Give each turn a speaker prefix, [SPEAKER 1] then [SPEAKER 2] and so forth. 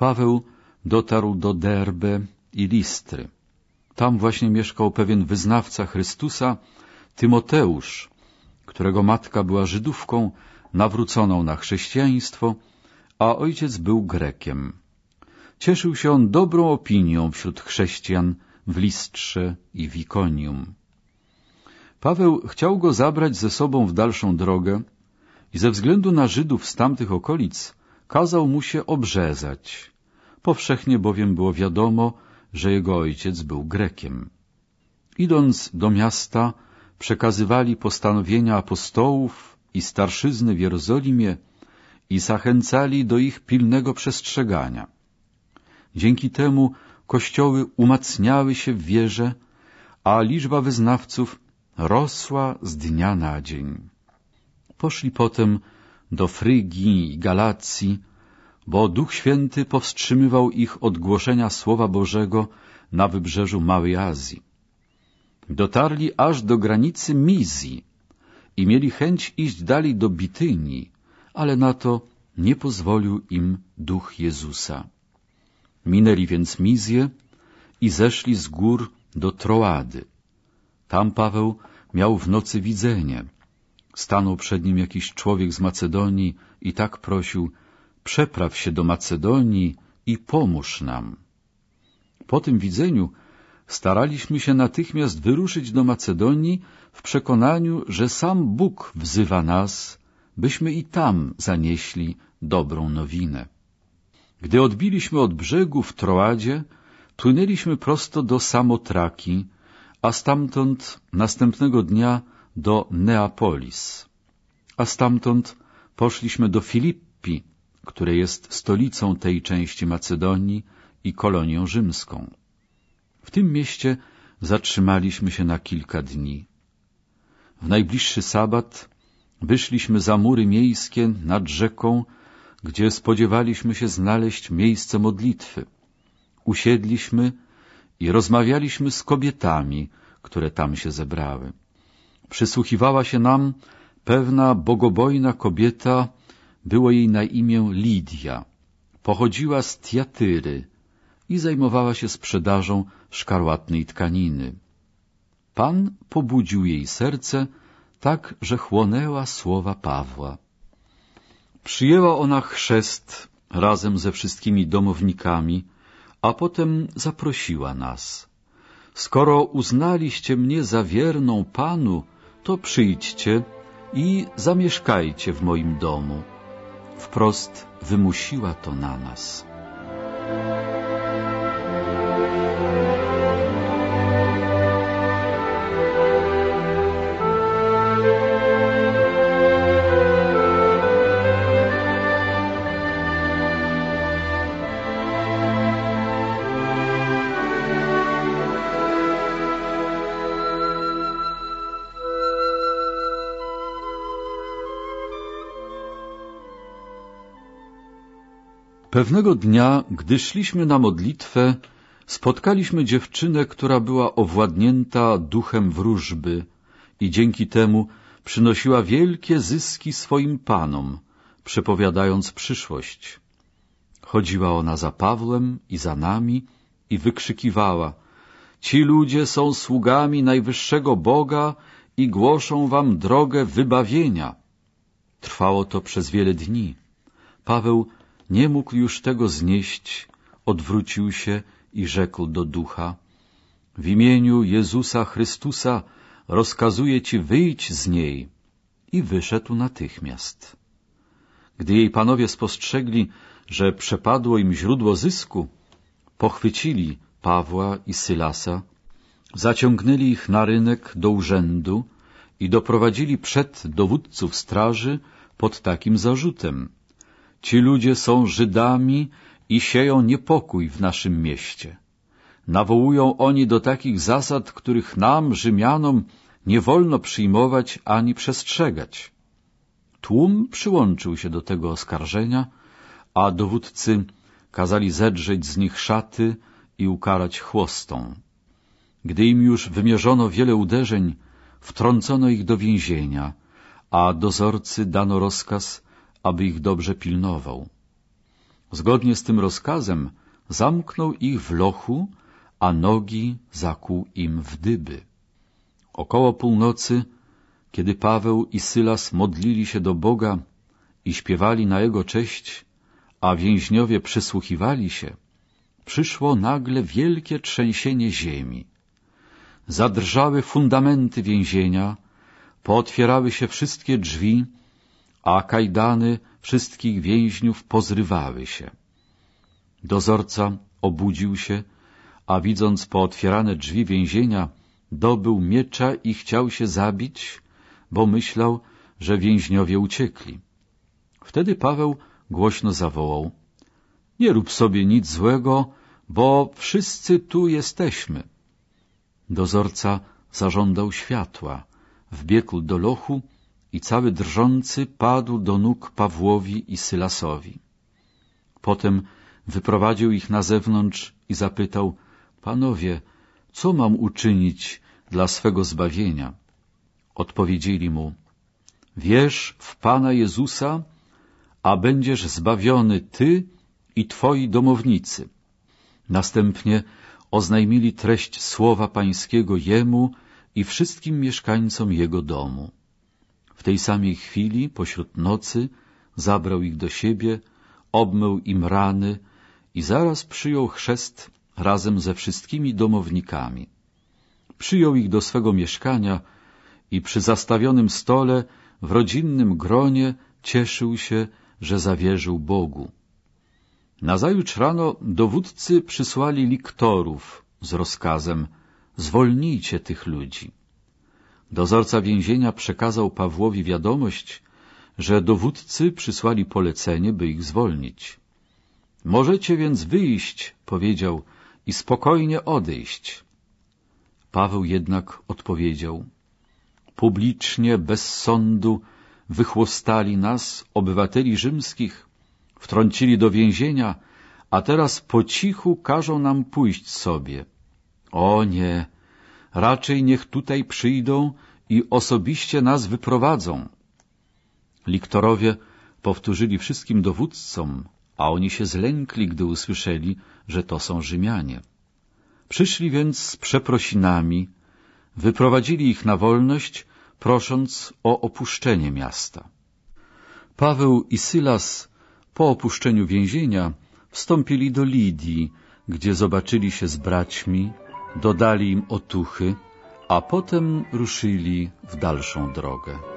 [SPEAKER 1] Paweł dotarł do Derbe i Listry. Tam właśnie mieszkał pewien wyznawca Chrystusa, Tymoteusz, którego matka była Żydówką, nawróconą na chrześcijaństwo, a ojciec był Grekiem. Cieszył się on dobrą opinią wśród chrześcijan w Listrze i w Ikonium. Paweł chciał go zabrać ze sobą w dalszą drogę i ze względu na Żydów z tamtych okolic kazał mu się obrzezać. Powszechnie bowiem było wiadomo, że jego ojciec był Grekiem. Idąc do miasta, przekazywali postanowienia apostołów i starszyzny w Jerozolimie i zachęcali do ich pilnego przestrzegania. Dzięki temu kościoły umacniały się w wierze, a liczba wyznawców rosła z dnia na dzień. Poszli potem do Frygii i Galacji, bo Duch Święty powstrzymywał ich od głoszenia Słowa Bożego na wybrzeżu Małej Azji. Dotarli aż do granicy Mizji i mieli chęć iść dalej do Bitynii, ale na to nie pozwolił im Duch Jezusa. Minęli więc Mizję i zeszli z gór do Troady. Tam Paweł miał w nocy widzenie. Stanął przed nim jakiś człowiek z Macedonii i tak prosił, przepraw się do Macedonii i pomóż nam. Po tym widzeniu staraliśmy się natychmiast wyruszyć do Macedonii w przekonaniu, że sam Bóg wzywa nas, byśmy i tam zanieśli dobrą nowinę. Gdy odbiliśmy od brzegu w Troadzie, płynęliśmy prosto do Samotraki, a stamtąd następnego dnia do Neapolis, a stamtąd poszliśmy do Filippi, które jest stolicą tej części Macedonii i kolonią rzymską. W tym mieście zatrzymaliśmy się na kilka dni. W najbliższy sabat wyszliśmy za mury miejskie nad rzeką, gdzie spodziewaliśmy się znaleźć miejsce modlitwy. Usiedliśmy i rozmawialiśmy z kobietami, które tam się zebrały. Przysłuchiwała się nam pewna bogobojna kobieta, było jej na imię Lidia. Pochodziła z Tiatyry i zajmowała się sprzedażą szkarłatnej tkaniny. Pan pobudził jej serce tak, że chłonęła słowa Pawła. Przyjęła ona chrzest razem ze wszystkimi domownikami, a potem zaprosiła nas. Skoro uznaliście mnie za wierną Panu, to przyjdźcie i zamieszkajcie w moim domu. Wprost wymusiła to na nas. Pewnego dnia, gdy szliśmy na modlitwę, spotkaliśmy dziewczynę, która była owładnięta duchem wróżby i dzięki temu przynosiła wielkie zyski swoim panom, przepowiadając przyszłość. Chodziła ona za Pawłem i za nami i wykrzykiwała Ci ludzie są sługami najwyższego Boga i głoszą wam drogę wybawienia. Trwało to przez wiele dni. Paweł nie mógł już tego znieść, odwrócił się i rzekł do ducha, w imieniu Jezusa Chrystusa rozkazuję ci wyjść z niej. I wyszedł natychmiast. Gdy jej panowie spostrzegli, że przepadło im źródło zysku, pochwycili Pawła i Sylasa, zaciągnęli ich na rynek do urzędu i doprowadzili przed dowódców straży pod takim zarzutem — Ci ludzie są Żydami i sieją niepokój w naszym mieście. Nawołują oni do takich zasad, których nam, Rzymianom, nie wolno przyjmować ani przestrzegać. Tłum przyłączył się do tego oskarżenia, a dowódcy kazali zedrzeć z nich szaty i ukarać chłostą. Gdy im już wymierzono wiele uderzeń, wtrącono ich do więzienia, a dozorcy dano rozkaz, aby ich dobrze pilnował. Zgodnie z tym rozkazem zamknął ich w lochu, a nogi zakuł im w dyby. Około północy, kiedy Paweł i Sylas modlili się do Boga i śpiewali na jego cześć, a więźniowie przysłuchiwali się, przyszło nagle wielkie trzęsienie ziemi. Zadrżały fundamenty więzienia, pootwierały się wszystkie drzwi, a kajdany wszystkich więźniów pozrywały się. Dozorca obudził się, a widząc pootwierane drzwi więzienia, dobył miecza i chciał się zabić, bo myślał, że więźniowie uciekli. Wtedy Paweł głośno zawołał — Nie rób sobie nic złego, bo wszyscy tu jesteśmy. Dozorca zażądał światła, wbiegł do lochu i cały drżący padł do nóg Pawłowi i Sylasowi. Potem wyprowadził ich na zewnątrz i zapytał — Panowie, co mam uczynić dla swego zbawienia? Odpowiedzieli mu — Wierz w Pana Jezusa, a będziesz zbawiony ty i twoi domownicy. Następnie oznajmili treść słowa pańskiego jemu i wszystkim mieszkańcom jego domu. W tej samej chwili, pośród nocy, zabrał ich do siebie, obmył im rany i zaraz przyjął chrzest razem ze wszystkimi domownikami. Przyjął ich do swego mieszkania i przy zastawionym stole w rodzinnym gronie cieszył się, że zawierzył Bogu. Nazajutrz rano dowódcy przysłali liktorów z rozkazem zwolnijcie tych ludzi. Dozorca więzienia przekazał Pawłowi wiadomość, że dowódcy przysłali polecenie, by ich zwolnić. Możecie więc wyjść, powiedział, i spokojnie odejść. Paweł jednak odpowiedział, publicznie, bez sądu, wychłostali nas, obywateli rzymskich, wtrącili do więzienia, a teraz po cichu każą nam pójść sobie. O nie, raczej niech tutaj przyjdą i osobiście nas wyprowadzą. Liktorowie powtórzyli wszystkim dowódcom, a oni się zlękli, gdy usłyszeli, że to są Rzymianie. Przyszli więc z przeprosinami, wyprowadzili ich na wolność, prosząc o opuszczenie miasta. Paweł i Sylas po opuszczeniu więzienia wstąpili do Lidii, gdzie zobaczyli się z braćmi, dodali im otuchy, a potem ruszyli w dalszą drogę.